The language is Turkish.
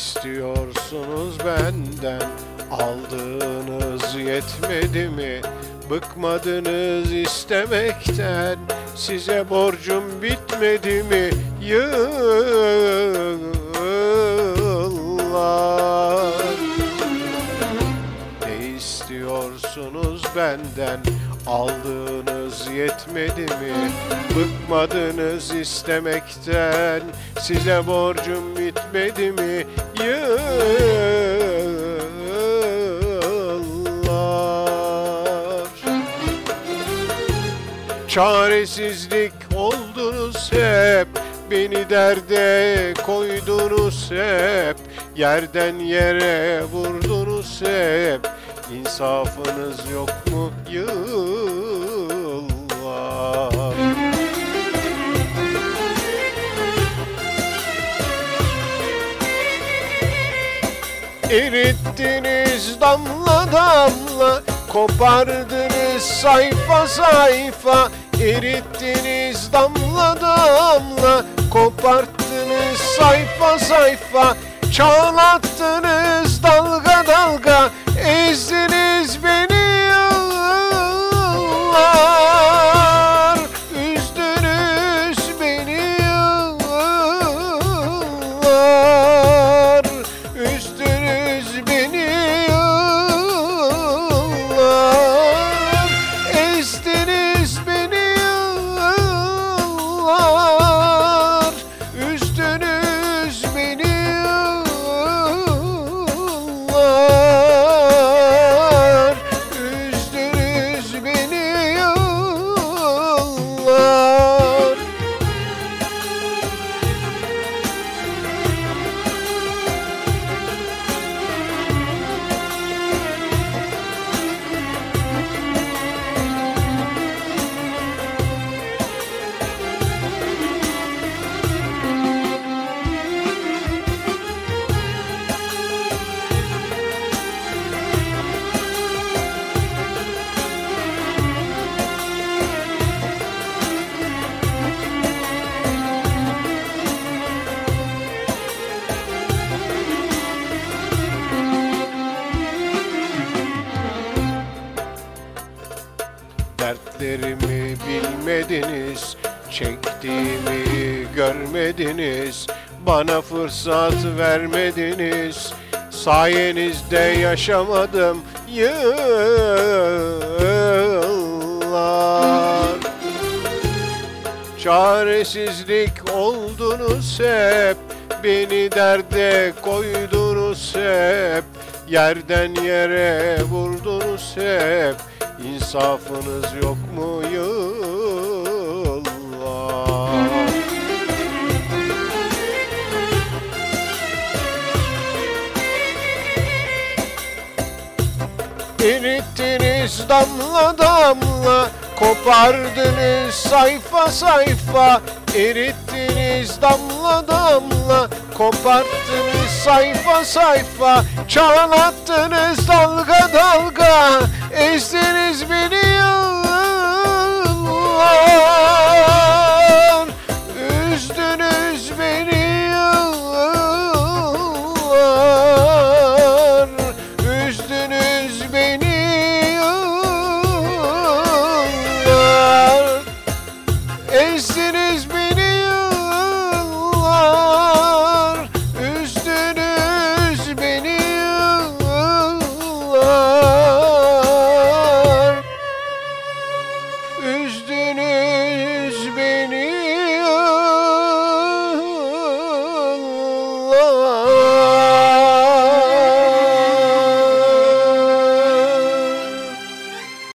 istiyorsunuz benden Aldığınız yetmedi mi? Bıkmadınız istemekten Size borcum bitmedi mi? Yıllar Ne istiyorsunuz benden? Aldığınız yetmedi mi? Bıkmadınız istemekten. Size borcum bitmedi mi? Yıllar. Çaresizlik oldunuz hep. Beni derde koydunuz hep. Yerden yere vurdunuz hep İnsafınız yok mu yıllar? Erittiniz damla damla Kopardınız sayfa sayfa. Erittiniz damla damla Koparttınız sayfa sayfa. Çağlattınız dalga dalga Is it Dertlerimi bilmediniz, çektiğimi görmediniz, bana fırsat vermediniz. Sayenizde yaşamadım yıllar. Çaresizlik oldunuz hep, beni derde koydunuz hep. Yerden yere vurdunuz hep, insafınız yok mu yıllar? Erittiniz damla damla Kopardınız sayfa sayfa Erittiniz damla damla. Koparttınız sayfa sayfa Çağlattınız dalga dalga Eşini